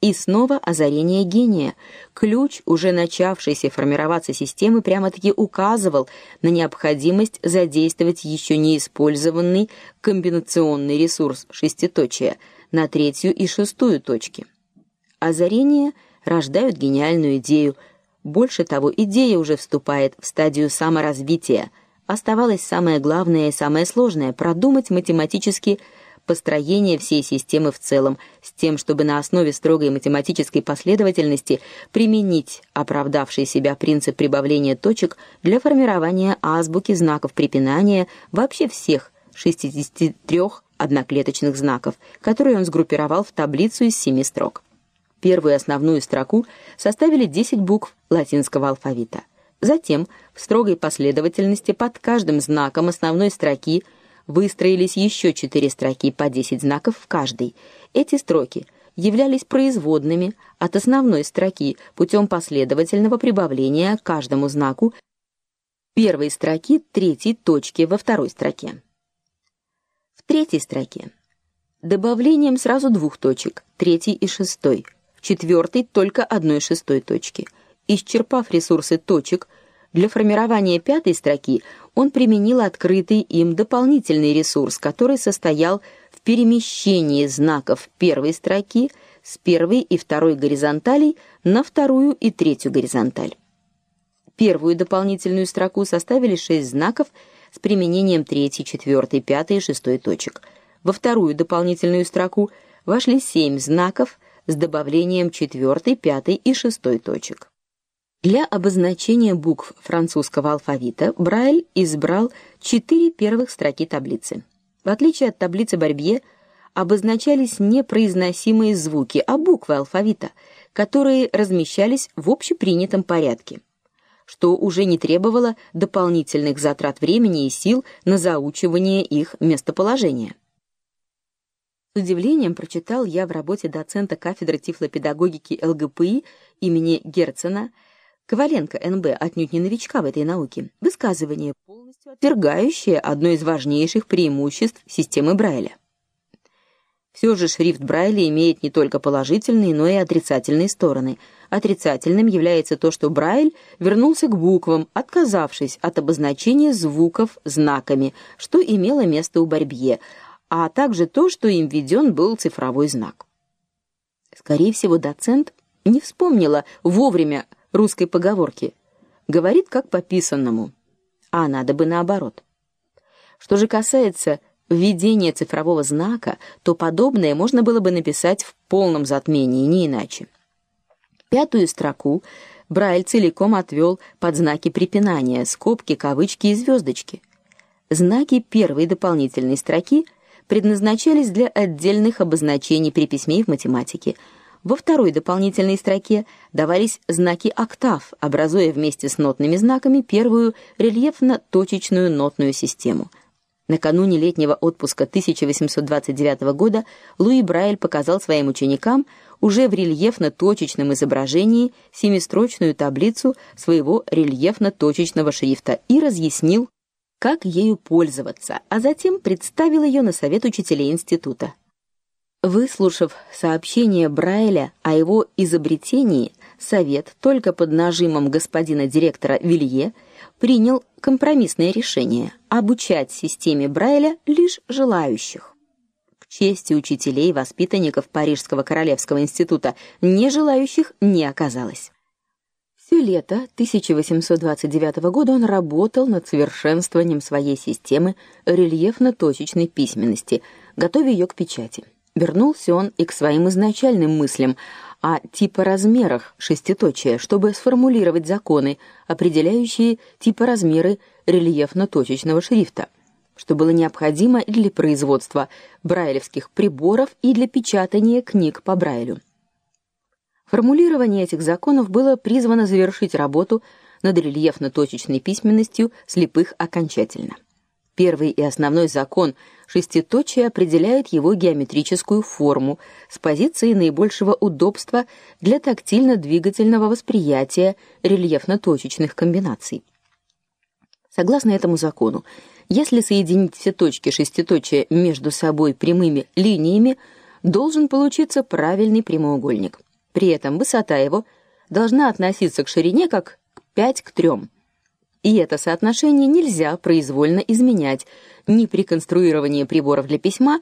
И снова озарение гения. Ключ уже начавшейся формироваться системы прямо-таки указывал на необходимость задействовать еще не использованный комбинационный ресурс шеститочия на третью и шестую точки. Озарения рождают гениальную идею. Больше того, идея уже вступает в стадию саморазвития. Оставалось самое главное и самое сложное продумать математически построение всей системы в целом, с тем, чтобы на основе строгой математической последовательности применить оправдавший себя принцип прибавления точек для формирования азбуки знаков препинания вообще всех 63 одноклеточных знаков, которые он сгруппировал в таблицу из семи строк. Первую основную строку составили 10 букв латинского алфавита. Затем, в строгой последовательности под каждым знаком основной строки – выстроились еще четыре строки по 10 знаков в каждой. Эти строки являлись производными от основной строки путем последовательного прибавления каждому знаку первой строки третьей точки во второй строке. В третьей строке добавлением сразу двух точек, третьей и шестой, в четвертой только одной шестой точки. Исчерпав ресурсы точек, для формирования пятой строки он применил открытый им дополнительный ресурс, который состоял в перемещении знаков первой строки с первой и второй горизонталей на вторую и третью горизонталь. Первую дополнительную строку составили шесть знаков с применением третьей, четвертой, пятой и шестой точек. Во вторую дополнительную строку вошли семь знаков с добавлением четвертой, пятой и шестой точек. Для обозначения букв французского алфавита Брайль избрал четыре первых строки таблицы. В отличие от таблицы Барбье, обозначались не произносимые звуки, а буквы алфавита, которые размещались в общепринятом порядке, что уже не требовало дополнительных затрат времени и сил на заучивание их местоположения. С удивлением прочитал я в работе доцента кафедры тифлопедагогики ЛГПИ имени Герцена Коваленко НБ, отнюдь не новичка в этой науке, высказывание, полностью отвергающее одно из важнейших преимуществ системы Брайля. Все же шрифт Брайля имеет не только положительные, но и отрицательные стороны. Отрицательным является то, что Брайль вернулся к буквам, отказавшись от обозначения звуков знаками, что имело место у Барбье, а также то, что им введен был цифровой знак. Скорее всего, доцент не вспомнила вовремя русской поговорки. Говорит как по писанному, а надо бы наоборот. Что же касается введения цифрового знака, то подобное можно было бы написать в полном затмении, не иначе. Пятую строку Брайль целиком отвел под знаки препинания, скобки, кавычки и звездочки. Знаки первой дополнительной строки предназначались для отдельных обозначений при письме и в математике – во второй дополнительной строке давались знаки октав, образуя вместе с нотными знаками первую рельефно-точечную нотную систему. Накануне летнего отпуска 1829 года Луи Брайль показал своим ученикам уже в рельефно-точечном изображении семистрочную таблицу своего рельефно-точечного шрифта и разъяснил, как ею пользоваться, а затем представил ее на совет учителей института. Выслушав сообщение Брайля о его изобретении, совет только под нажимом господина директора Вилье принял компромиссное решение обучать системе Брайля лишь желающих. К чести учителей воспитанников Парижского королевского института не желающих не оказалось. Все лето 1829 года он работал над совершенствованием своей системы рельефно-точечной письменности, готовя ее к печати. Вернулся он и к своим изначальным мыслям о типоразмерах шеститочия, чтобы сформулировать законы, определяющие типоразмеры рельефно-точечного шрифта, что было необходимо и для производства брайлевских приборов и для печатания книг по Брайлю. Формулирование этих законов было призвано завершить работу над рельефно-точечной письменностью слепых окончательно. Первый и основной закон шеститочия определяет его геометрическую форму с позиции наибольшего удобства для тактильно-двигательного восприятия рельефно-точечных комбинаций. Согласно этому закону, если соединить все точки шеститочия между собой прямыми линиями, должен получиться правильный прямоугольник. При этом высота его должна относиться к ширине как 5 к 3. И это соотношение нельзя произвольно изменять ни при конструировании приборов для письма,